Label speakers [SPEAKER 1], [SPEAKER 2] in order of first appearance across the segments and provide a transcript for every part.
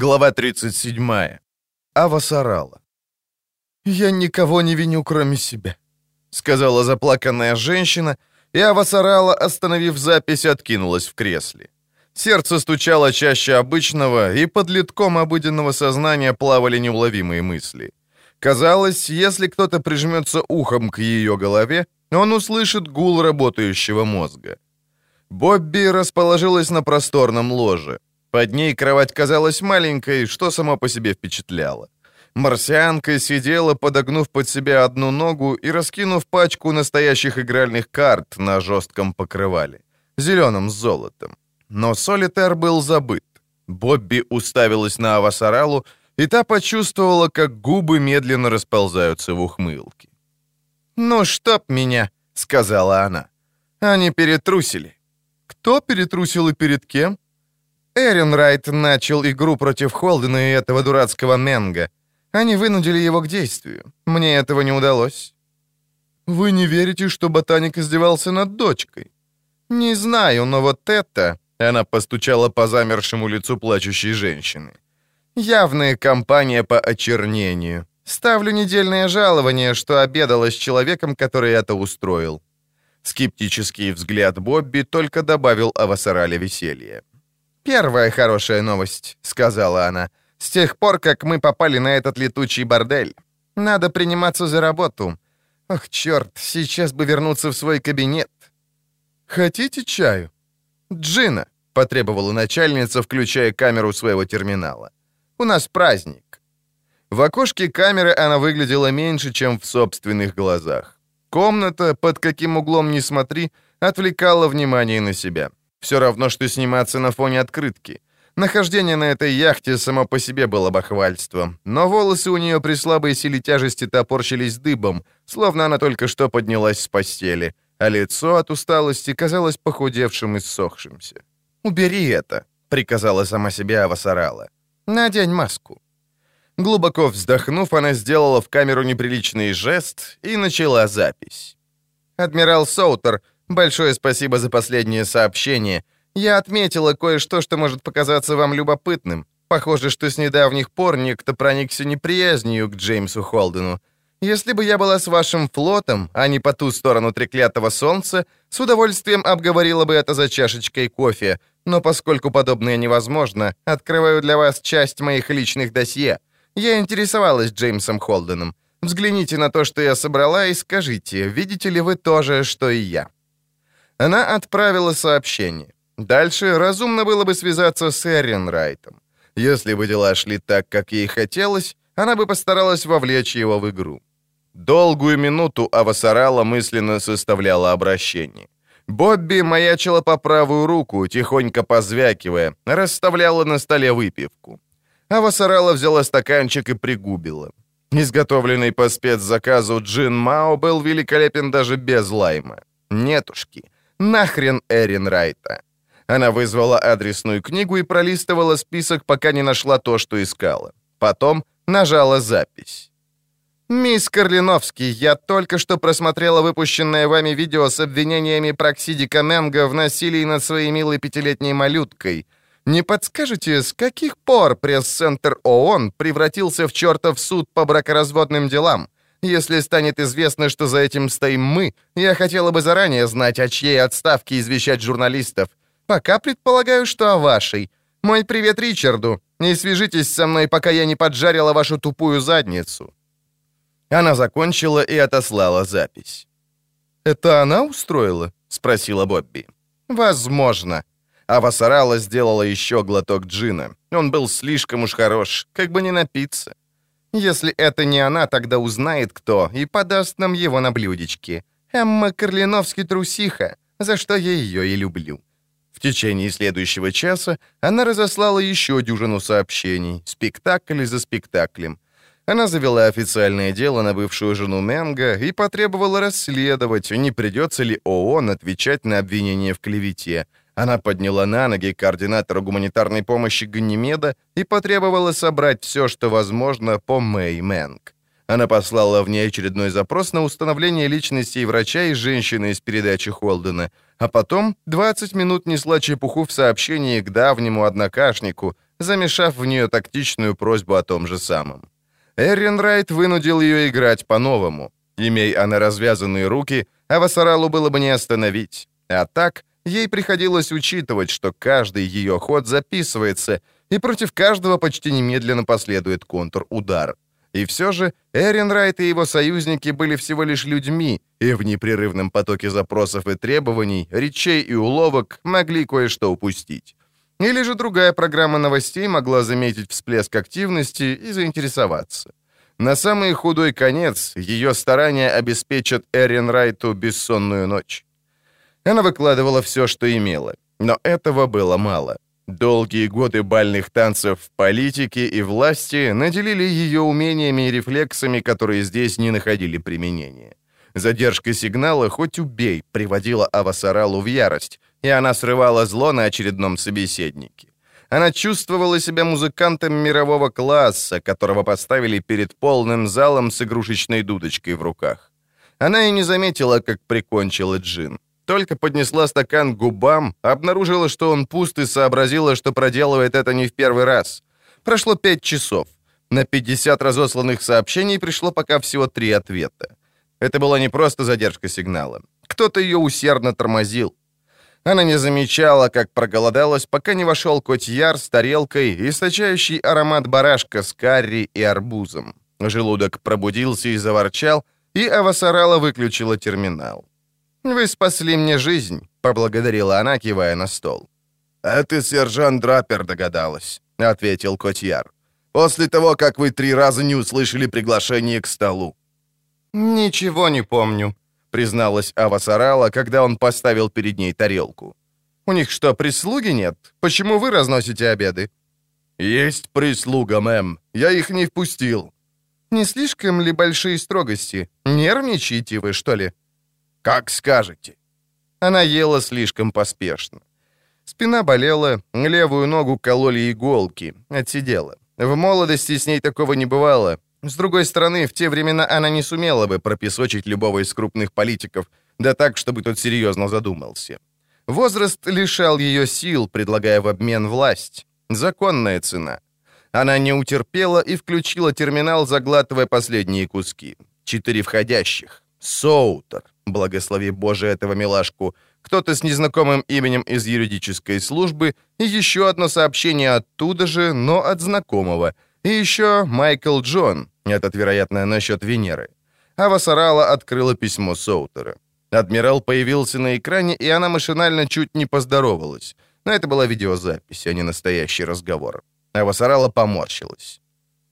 [SPEAKER 1] Глава 37. Ава Сарала. «Я никого не виню, кроме себя», — сказала заплаканная женщина, и Ава Сарала, остановив запись, откинулась в кресле. Сердце стучало чаще обычного, и под литком обыденного сознания плавали неуловимые мысли. Казалось, если кто-то прижмется ухом к ее голове, он услышит гул работающего мозга. Бобби расположилась на просторном ложе. Под ней кровать казалась маленькой, что само по себе впечатляло. Марсианка сидела, подогнув под себя одну ногу и раскинув пачку настоящих игральных карт на жестком покрывале, зеленом с золотом. Но солитер был забыт. Бобби уставилась на Авасаралу, и та почувствовала, как губы медленно расползаются в ухмылке. «Ну, чтоб меня», — сказала она. Они перетрусили. Кто перетрусил и перед кем? Эрин Райт начал игру против Холдена и этого дурацкого Менга. Они вынудили его к действию. Мне этого не удалось. Вы не верите, что ботаник издевался над дочкой? Не знаю, но вот это... Она постучала по замершему лицу плачущей женщины. Явная кампания по очернению. Ставлю недельное жалование, что обедала с человеком, который это устроил. Скептический взгляд Бобби только добавил Авасарале веселья. «Первая хорошая новость», — сказала она, — «с тех пор, как мы попали на этот летучий бордель. Надо приниматься за работу. Ох, черт, сейчас бы вернуться в свой кабинет». «Хотите чаю?» «Джина», — потребовала начальница, включая камеру своего терминала. «У нас праздник». В окошке камеры она выглядела меньше, чем в собственных глазах. Комната, под каким углом ни смотри, отвлекала внимание на себя. Все равно, что сниматься на фоне открытки. Нахождение на этой яхте само по себе было бахвальством, но волосы у нее при слабой силе тяжести топорщились дыбом, словно она только что поднялась с постели, а лицо от усталости казалось похудевшим и ссохшимся. «Убери это», — приказала сама себе Авасарала. «Надень маску». Глубоко вздохнув, она сделала в камеру неприличный жест и начала запись. «Адмирал Соутер, большое спасибо за последнее сообщение. Я отметила кое-что, что может показаться вам любопытным. Похоже, что с недавних пор некто проникся неприязнью к Джеймсу Холдену. Если бы я была с вашим флотом, а не по ту сторону треклятого солнца, с удовольствием обговорила бы это за чашечкой кофе, но поскольку подобное невозможно, открываю для вас часть моих личных досье. Я интересовалась Джеймсом Холденом. Взгляните на то, что я собрала, и скажите, видите ли вы то же, что и я». Она отправила сообщение. Дальше разумно было бы связаться с Эрин Райтом. Если бы дела шли так, как ей хотелось, она бы постаралась вовлечь его в игру. Долгую минуту Авасарала мысленно составляла обращение. Бобби маячила по правую руку, тихонько позвякивая, расставляла на столе выпивку. Ава Сарала взяла стаканчик и пригубила. Изготовленный по спецзаказу джин Мао был великолепен даже без лайма. Нетушки. Нахрен Эрин Райта. Она вызвала адресную книгу и пролистывала список, пока не нашла то, что искала. Потом нажала запись. «Мисс Карлиновский, я только что просмотрела выпущенное вами видео с обвинениями Проксидика Менга в насилии над своей милой пятилетней малюткой. Не подскажете, с каких пор пресс-центр ООН превратился в чертов суд по бракоразводным делам? Если станет известно, что за этим стоим мы, я хотела бы заранее знать, о чьей отставке извещать журналистов. Пока предполагаю, что о вашей. Мой привет Ричарду. Не свяжитесь со мной, пока я не поджарила вашу тупую задницу». Она закончила и отослала запись. «Это она устроила?» — спросила Бобби. «Возможно», а Васарала сделала еще глоток джина. Он был слишком уж хорош, как бы не напиться. Если это не она, тогда узнает кто и подаст нам его на блюдечке. Эмма Карлиновский трусиха, за что я ее и люблю. В течение следующего часа она разослала еще дюжину сообщений, спектакль за спектаклем. Она завела официальное дело на бывшую жену Менга и потребовала расследовать, не придется ли ООН отвечать на обвинение в клевете – она подняла на ноги координатора гуманитарной помощи Ганимеда и потребовала собрать все, что возможно, по Мэй Мэнг. Она послала в ней очередной запрос на установление личностей врача и женщины из передачи Холдена, а потом 20 минут несла чепуху в сообщении к давнему однокашнику, замешав в нее тактичную просьбу о том же самом. Эрин Райт вынудил ее играть по-новому. Имей она развязанные руки, а Вассаралу было бы не остановить. А так, ей приходилось учитывать, что каждый ее ход записывается, и против каждого почти немедленно последует контр-удар. И все же Эрин Райт и его союзники были всего лишь людьми, и в непрерывном потоке запросов и требований, речей и уловок могли кое-что упустить. Или же другая программа новостей могла заметить всплеск активности и заинтересоваться. На самый худой конец ее старания обеспечат Эрин Райту бессонную ночь. Она выкладывала все, что имела, но этого было мало. Долгие годы бальных танцев в политике и власти наделили ее умениями и рефлексами, которые здесь не находили применения. Задержка сигнала «хоть убей» приводила Авасаралу в ярость, и она срывала зло на очередном собеседнике. Она чувствовала себя музыкантом мирового класса, которого поставили перед полным залом с игрушечной дудочкой в руках. Она и не заметила, как прикончила Джин. Только поднесла стакан к губам, обнаружила, что он пуст и сообразила, что проделывает это не в первый раз. Прошло пять часов. На 50 разосланных сообщений пришло пока всего три ответа. Это была не просто задержка сигнала. Кто-то ее усердно тормозил. Она не замечала, как проголодалась, пока не вошел котьяр с тарелкой, источающий аромат барашка с карри и арбузом. Желудок пробудился и заворчал, и Авасарала выключила терминал. «Вы спасли мне жизнь», — поблагодарила она, кивая на стол.
[SPEAKER 2] «А ты, сержант Драпер, догадалась», — ответил Котьяр. «После того, как вы три раза не услышали приглашение к столу».
[SPEAKER 1] «Ничего не помню», — призналась Ава Сарала, когда он поставил перед ней тарелку. «У них что, прислуги нет? Почему вы разносите обеды?»
[SPEAKER 2] «Есть прислуга, мэм. Я их не впустил».
[SPEAKER 1] «Не слишком ли большие строгости? Нервничаете вы, что ли?»
[SPEAKER 2] «Как скажете».
[SPEAKER 1] Она ела слишком поспешно. Спина болела, левую ногу кололи иголки, отсидела. В молодости с ней такого не бывало. С другой стороны, в те времена она не сумела бы пропесочить любого из крупных политиков, да так, чтобы тот серьезно задумался. Возраст лишал ее сил, предлагая в обмен власть. Законная цена. Она не утерпела и включила терминал, заглатывая последние куски. Четыре входящих. Соутер благослови Боже этого милашку, кто-то с незнакомым именем из юридической службы, и еще одно сообщение оттуда же, но от знакомого, и еще Майкл Джон, этот, вероятно, насчет Венеры. Ава Сарала открыла письмо Соутера. Адмирал появился на экране, и она машинально чуть не поздоровалась. Но это была видеозапись, а не настоящий разговор. Ава Сарала поморщилась.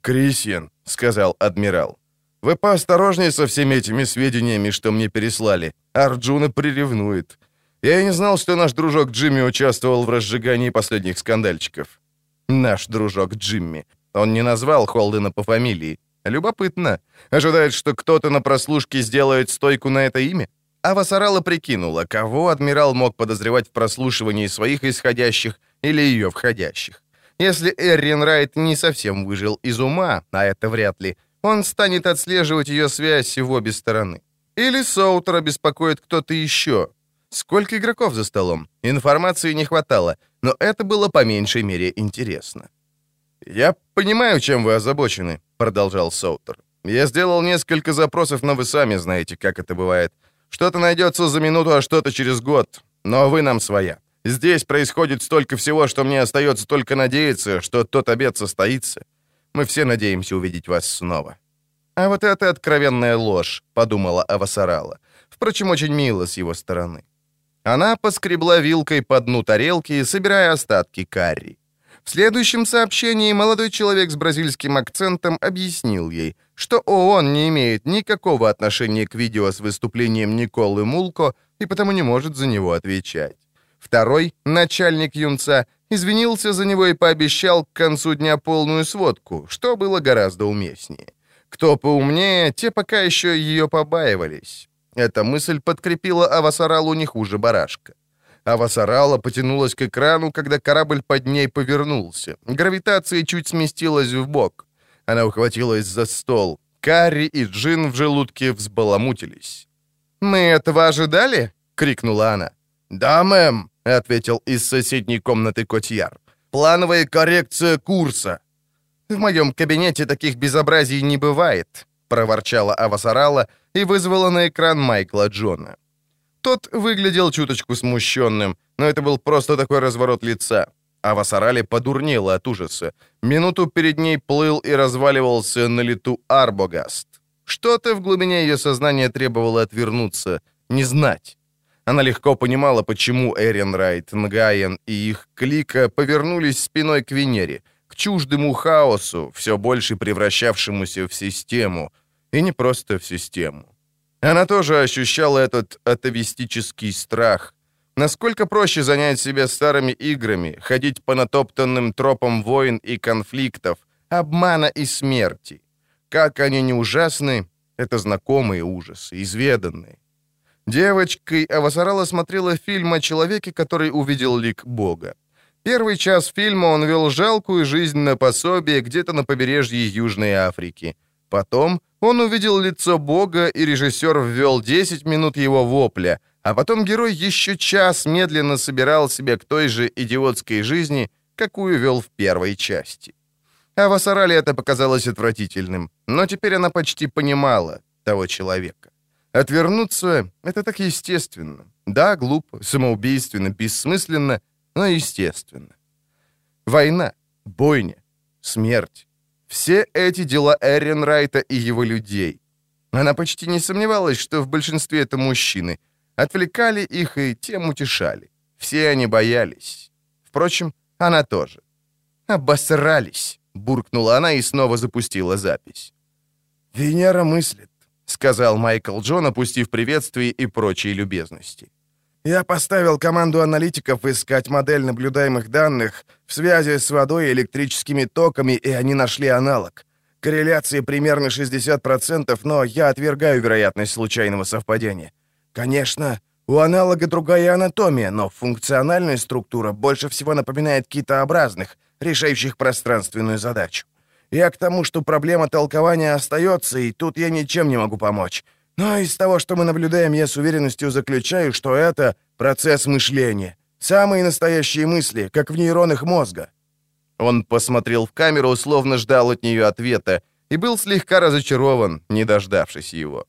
[SPEAKER 2] «Крисьен», — сказал адмирал, вы поосторожнее со всеми этими сведениями, что мне переслали. Арджуна приревнует. Я и не знал, что наш дружок Джимми участвовал в разжигании последних скандальчиков. Наш дружок Джимми. Он не назвал Холдена по фамилии. Любопытно. Ожидает, что кто-то на прослушке сделает стойку на это имя? А Вассарала прикинула, кого адмирал мог подозревать в прослушивании своих исходящих или ее входящих. Если Эррин Райт не совсем выжил из ума, а это вряд ли, он станет отслеживать ее связь в обе стороны. Или Соутера беспокоит кто-то еще. Сколько игроков за столом? Информации не хватало, но это было по меньшей мере интересно. «Я понимаю, чем вы озабочены», — продолжал Соутер. «Я сделал несколько запросов, но вы сами знаете, как это бывает. Что-то найдется за минуту, а что-то через год. Но вы нам своя. Здесь происходит столько всего, что мне остается только надеяться, что тот обед состоится. Мы все надеемся увидеть вас снова». «А вот это откровенная ложь», — подумала Авасарала. Впрочем, очень мило с его стороны. Она поскребла вилкой по дну тарелки, собирая остатки карри. В следующем сообщении молодой человек с бразильским акцентом объяснил ей, что ООН не имеет никакого отношения к видео с выступлением Николы Мулко и потому не может за него отвечать. Второй, начальник юнца, извинился за него и пообещал к концу дня полную сводку, что было гораздо уместнее. Кто поумнее, те пока еще ее побаивались. Эта мысль подкрепила Авасаралу не хуже барашка. Авасарала потянулась к экрану, когда корабль под ней повернулся. Гравитация чуть сместилась в бок. Она ухватилась за стол. Карри и Джин в желудке взбаламутились. «Мы этого ожидали?» — крикнула она. «Да, мэм», —
[SPEAKER 1] ответил из соседней комнаты Котьяр. Плановая коррекция курса». «В моем кабинете таких безобразий не бывает», — проворчала Авасарала и вызвала на экран Майкла Джона. Тот выглядел чуточку смущенным, но это был просто такой разворот лица. Авасарале подурнела от ужаса. Минуту перед ней плыл и разваливался на лету Арбогаст. Что-то в глубине ее сознания требовало отвернуться, не знать. Она легко понимала, почему Эрен Райт, Нгаен и их клика повернулись спиной к Венере, к чуждому хаосу, все больше превращавшемуся в систему, и не просто в систему. Она тоже ощущала этот атовистический страх. Насколько проще занять себя старыми играми, ходить по натоптанным тропам войн и конфликтов, обмана и смерти. Как они не ужасны, это знакомые ужасы, изведанные. Девочкой Авасарала смотрела фильм о человеке, который увидел лик Бога. Первый час фильма он вел жалкую жизнь на пособие где-то на побережье Южной Африки. Потом он увидел лицо Бога, и режиссер ввел 10 минут его вопля, а потом герой еще час медленно собирал себя к той же идиотской жизни, какую вел в первой части. А Вассарале это показалось отвратительным, но теперь она почти понимала того человека. Отвернуться — это так естественно. Да, глупо, самоубийственно, бессмысленно, но естественно. Война, бойня, смерть. Все эти дела Эренрайта и его людей. Она почти не сомневалась, что в большинстве это мужчины. Отвлекали их и тем утешали. Все они боялись. Впрочем, она тоже. «Обосрались», — буркнула она и снова запустила запись.
[SPEAKER 2] «Венера мыслит.
[SPEAKER 1] — сказал Майкл Джон, опустив приветствие и прочие любезности.
[SPEAKER 2] «Я поставил команду аналитиков искать модель наблюдаемых данных в связи с водой и электрическими токами, и они нашли аналог. Корреляции примерно 60%, но я отвергаю вероятность случайного совпадения. Конечно, у аналога другая анатомия, но функциональная структура больше всего напоминает китообразных, решающих пространственную задачу. Я к тому, что проблема толкования остается, и тут я ничем не могу помочь. Но из того, что мы наблюдаем, я с уверенностью заключаю, что это процесс мышления. Самые настоящие мысли, как в нейронах мозга».
[SPEAKER 1] Он посмотрел в камеру, словно ждал от нее ответа, и был слегка разочарован, не дождавшись его.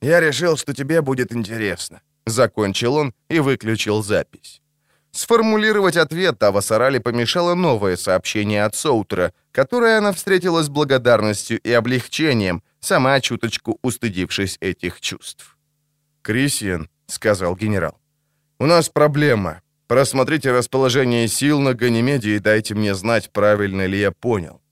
[SPEAKER 2] «Я решил, что тебе будет интересно», —
[SPEAKER 1] закончил он и выключил запись. Сформулировать ответ Авасарали помешало новое сообщение от Соутера, которое она встретила с благодарностью и облегчением, сама чуточку устыдившись этих чувств.
[SPEAKER 2] «Крисиан», — сказал генерал, — «у нас проблема. Просмотрите расположение сил на Ганимеде и дайте мне знать, правильно ли я понял».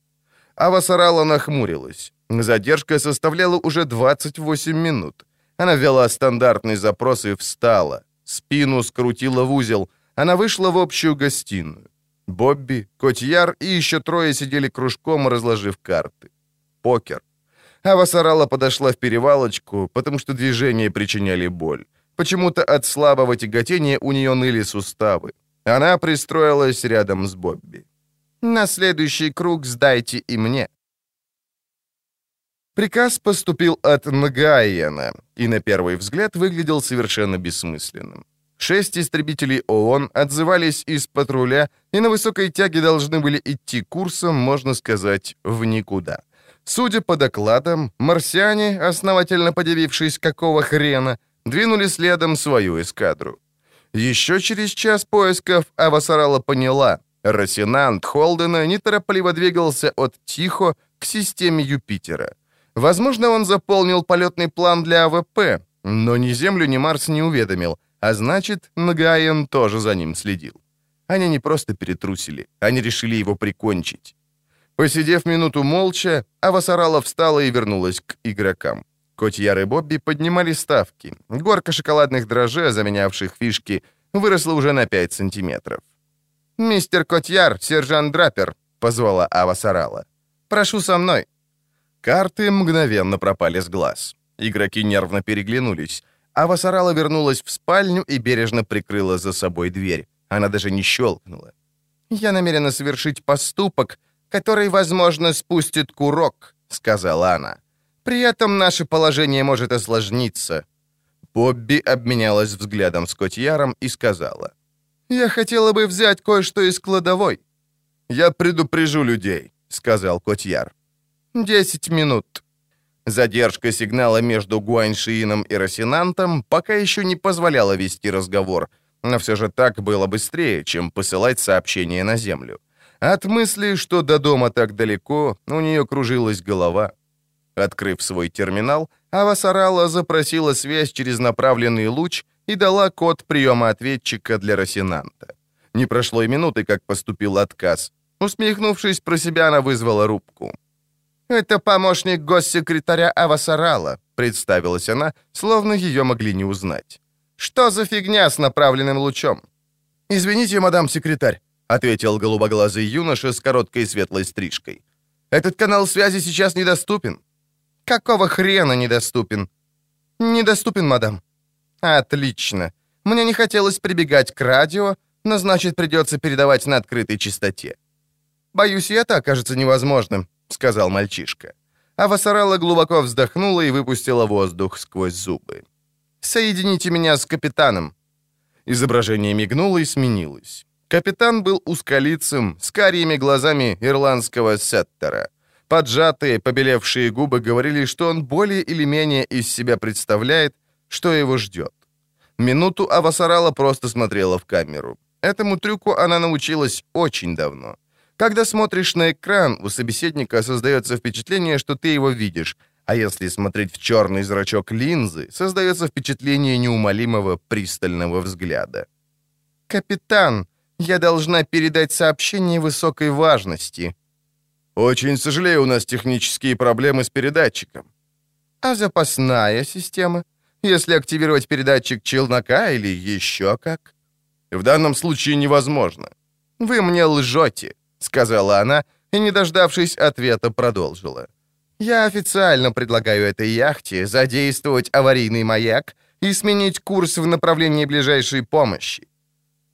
[SPEAKER 1] Авасарала нахмурилась. Задержка составляла уже 28 минут. Она ввела стандартный запрос и встала. Спину скрутила в узел — она вышла в общую гостиную. Бобби, Котьяр и еще трое сидели кружком, разложив карты. Покер. Ава Сарала подошла в перевалочку, потому что движения причиняли боль. Почему-то от слабого тяготения у нее ныли суставы. Она пристроилась рядом с Бобби. «На следующий круг сдайте и мне». Приказ поступил от Нгаиена и на первый взгляд выглядел совершенно бессмысленным. Шесть истребителей ООН отзывались из патруля и на высокой тяге должны были идти курсом, можно сказать, в никуда. Судя по докладам, марсиане, основательно подивившись, какого хрена, двинули следом свою эскадру. Еще через час поисков Авасарала поняла, Росинант Холдена неторопливо двигался от Тихо к системе Юпитера. Возможно, он заполнил полетный план для АВП, но ни Землю, ни Марс не уведомил — а значит, Нгаен тоже за ним следил. Они не просто перетрусили, они решили его прикончить. Посидев минуту молча, Авасарала встала и вернулась к игрокам. Котьяр и Бобби поднимали ставки. Горка шоколадных дрожжей, заменявших фишки, выросла уже на 5 сантиметров. «Мистер Котьяр, сержант Драпер», — позвала Авасарала. «Прошу со мной». Карты мгновенно пропали с глаз. Игроки нервно переглянулись. А Васарала вернулась в спальню и бережно прикрыла за собой дверь. Она даже не щелкнула. «Я намерена совершить поступок, который, возможно, спустит курок», — сказала она. «При этом наше положение может осложниться». Бобби обменялась взглядом с Котьяром и сказала. «Я хотела бы взять кое-что из кладовой».
[SPEAKER 2] Я предупрежу людей», — сказал Котьяр.
[SPEAKER 1] «Десять минут».
[SPEAKER 2] Задержка сигнала между Гуаньшиином и Росинантом пока еще не позволяла вести разговор, но все же так было быстрее, чем посылать сообщение на Землю. От мысли, что до дома так далеко, у нее кружилась голова. Открыв свой терминал, Ава Сарала запросила связь через направленный луч и дала код приема ответчика для Росинанта. Не прошло и минуты, как поступил отказ. Усмехнувшись про себя, она вызвала рубку.
[SPEAKER 1] «Это помощник госсекретаря Авасарала», — представилась она, словно ее могли не узнать. «Что за фигня с направленным лучом?»
[SPEAKER 2] «Извините, мадам секретарь», — ответил голубоглазый юноша с короткой светлой стрижкой. «Этот канал связи сейчас недоступен».
[SPEAKER 1] «Какого хрена недоступен?» «Недоступен, мадам». «Отлично. Мне не хотелось прибегать к радио, но значит придется передавать на открытой частоте». «Боюсь, и это окажется невозможным», — сказал мальчишка. А Вассарелла глубоко вздохнула и выпустила воздух сквозь зубы. «Соедините меня с капитаном».
[SPEAKER 2] Изображение мигнуло и сменилось. Капитан был узколицым, с карими глазами ирландского сеттера. Поджатые, побелевшие губы говорили, что он более или менее из себя представляет, что его ждет. Минуту Авасарала просто смотрела в камеру. Этому трюку она научилась очень давно. Когда смотришь на экран, у собеседника создается впечатление, что ты его видишь, а если смотреть в черный зрачок линзы, создается впечатление неумолимого пристального взгляда.
[SPEAKER 1] «Капитан, я должна передать сообщение высокой важности».
[SPEAKER 2] «Очень сожалею, у нас технические проблемы с передатчиком».
[SPEAKER 1] «А запасная система? Если активировать передатчик челнока или еще как?»
[SPEAKER 2] «В данном случае невозможно».
[SPEAKER 1] «Вы мне лжете. — сказала она и, не дождавшись ответа, продолжила. «Я официально предлагаю этой яхте задействовать аварийный маяк и сменить курс в направлении ближайшей помощи».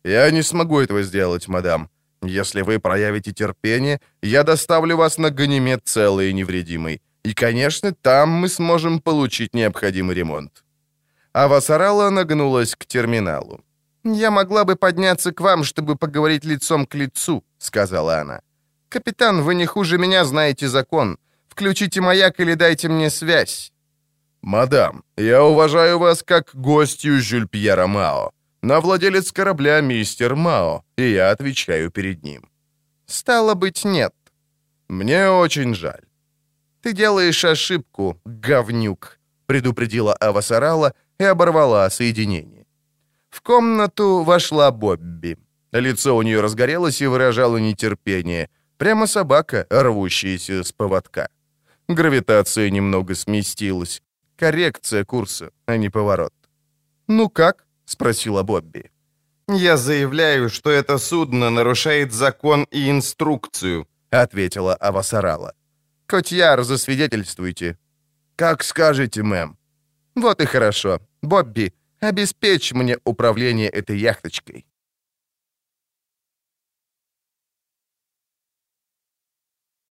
[SPEAKER 2] «Я не смогу этого сделать, мадам. Если вы проявите терпение, я доставлю вас на Ганимед целый и невредимый. И, конечно, там мы сможем получить необходимый ремонт».
[SPEAKER 1] А Васарала нагнулась к терминалу. «Я могла бы подняться к вам, чтобы поговорить лицом к лицу», — сказала она. «Капитан, вы не хуже меня знаете закон. Включите маяк или дайте мне связь».
[SPEAKER 2] «Мадам, я уважаю вас как гостью Жюль Пьера Мао, на владелец корабля мистер Мао, и я отвечаю перед ним».
[SPEAKER 1] «Стало быть, нет».
[SPEAKER 2] «Мне очень жаль».
[SPEAKER 1] «Ты делаешь ошибку, говнюк», — предупредила Авасарала и оборвала соединение. В комнату вошла Бобби. Лицо у нее разгорелось и выражало нетерпение. Прямо собака, рвущаяся с поводка. Гравитация немного сместилась. Коррекция курса, а не поворот.
[SPEAKER 2] «Ну как?» — спросила Бобби.
[SPEAKER 1] «Я заявляю, что это судно нарушает закон и инструкцию», — ответила Авасарала. «Котьяр, засвидетельствуйте».
[SPEAKER 2] «Как скажете, мэм».
[SPEAKER 1] «Вот и хорошо. Бобби, Обеспечь мне управление этой яхточкой».